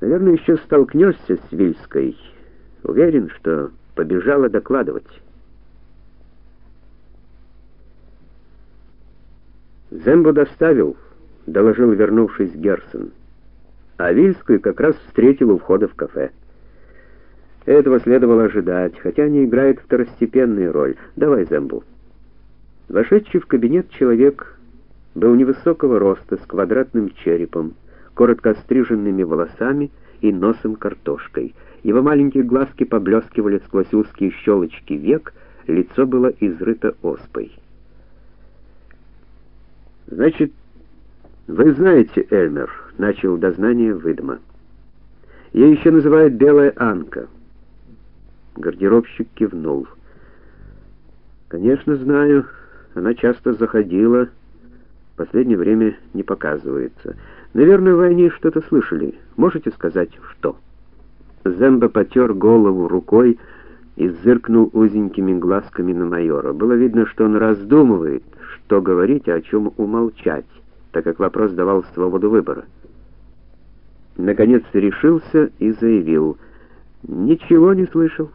Наверное, еще столкнешься с Вильской. Уверен, что побежала докладывать. Зембо доставил, доложил вернувшись Герсон. А Вильскую как раз встретил у входа в кафе. Этого следовало ожидать, хотя они играют второстепенную роль. Давай, Зембу. Вошедший в кабинет человек был невысокого роста, с квадратным черепом, коротко стриженными волосами и носом картошкой. Его маленькие глазки поблескивали сквозь узкие щелочки век, лицо было изрыто оспой. «Значит, вы знаете, Эльмер», — начал дознание Выдма. «Ее еще называют Белая Анка». Гардеробщик кивнул. «Конечно, знаю. Она часто заходила. Последнее время не показывается. Наверное, вы о ней что-то слышали. Можете сказать, что?» Земба потер голову рукой и зыркнул узенькими глазками на майора. Было видно, что он раздумывает, что говорить, а о чем умолчать, так как вопрос давал свободу выбора. Наконец решился и заявил: "Ничего не слышал.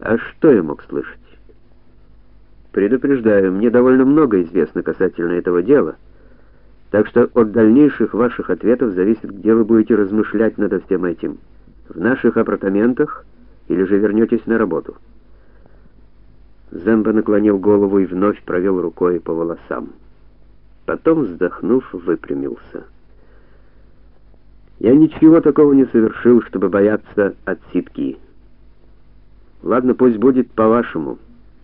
А что я мог слышать? Предупреждаю, мне довольно много известно касательно этого дела. Так что от дальнейших ваших ответов зависит, где вы будете размышлять над всем этим. В наших апартаментах или же вернетесь на работу?" Земба наклонил голову и вновь провел рукой по волосам. Потом, вздохнув, выпрямился. Я ничего такого не совершил, чтобы бояться отсидки. Ладно, пусть будет по-вашему.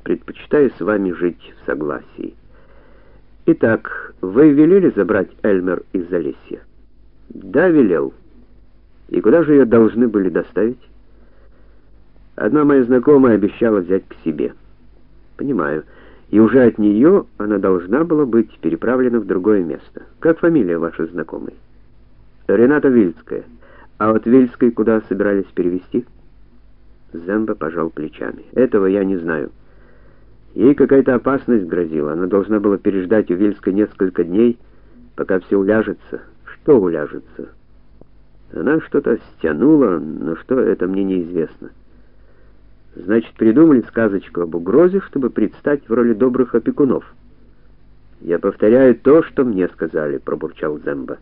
Предпочитаю с вами жить в согласии. Итак, вы велели забрать Эльмер из Залесья? Да, велел. И куда же ее должны были доставить? Одна моя знакомая обещала взять к себе. Понимаю. И уже от нее она должна была быть переправлена в другое место. Как фамилия вашей знакомой? Рената Вильская. А от Вильской куда собирались перевести? Земба пожал плечами. Этого я не знаю. Ей какая-то опасность грозила. Она должна была переждать у Вильской несколько дней, пока все уляжется. Что уляжется? Она что-то стянула, но что это мне неизвестно. Значит, придумали сказочку об угрозе, чтобы предстать в роли добрых опекунов. Я повторяю то, что мне сказали, пробурчал Земба.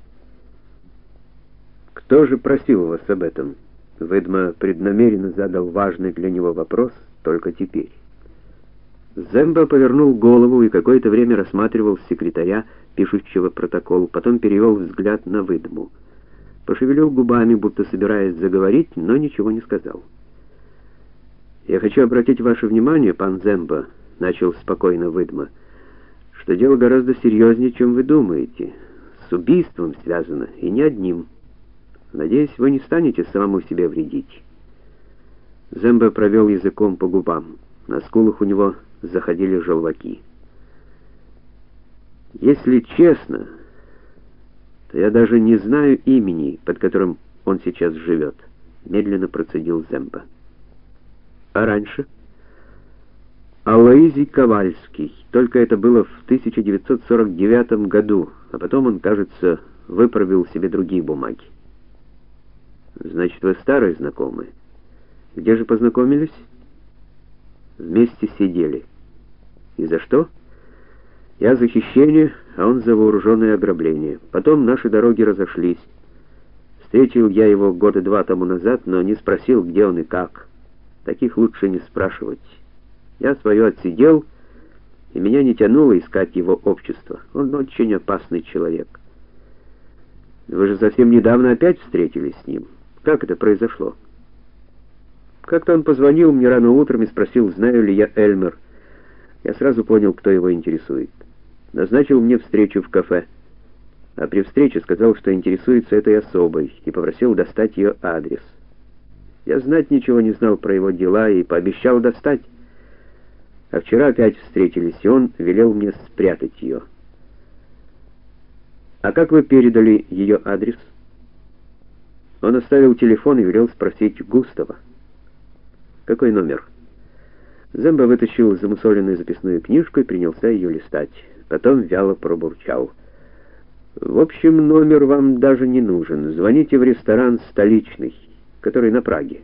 Кто же просил вас об этом? Выдма преднамеренно задал важный для него вопрос только теперь. Земба повернул голову и какое-то время рассматривал секретаря, пишущего протокол, потом перевел взгляд на Выдму. Пошевелил губами, будто собираясь заговорить, но ничего не сказал. Я хочу обратить ваше внимание, пан Земба, начал спокойно Выдма, что дело гораздо серьезнее, чем вы думаете. С убийством связано, и не одним. Надеюсь, вы не станете самому себе вредить. Земба провел языком по губам. На скулах у него заходили желваки. Если честно, то я даже не знаю имени, под которым он сейчас живет», — медленно процедил Земба. А раньше? Алоизий Ковальский. Только это было в 1949 году, а потом он, кажется, выправил себе другие бумаги. Значит, вы старые знакомые. Где же познакомились? Вместе сидели. И за что? Я за хищение, а он за вооруженное ограбление. Потом наши дороги разошлись. Встретил я его года два тому назад, но не спросил, где он и как. Таких лучше не спрашивать. Я свое отсидел, и меня не тянуло искать его общество. Он очень опасный человек. Вы же совсем недавно опять встретились с ним. Как это произошло? Как-то он позвонил мне рано утром и спросил, знаю ли я Эльмер. Я сразу понял, кто его интересует. Назначил мне встречу в кафе. А при встрече сказал, что интересуется этой особой, и попросил достать ее адрес. Я знать ничего не знал про его дела и пообещал достать. А вчера опять встретились, и он велел мне спрятать ее. А как вы передали ее адрес? Он оставил телефон и велел спросить Густава. Какой номер? Земба вытащил замусоленную записную книжку и принялся ее листать. Потом вяло пробурчал: В общем, номер вам даже не нужен. Звоните в ресторан «Столичный», который на Праге.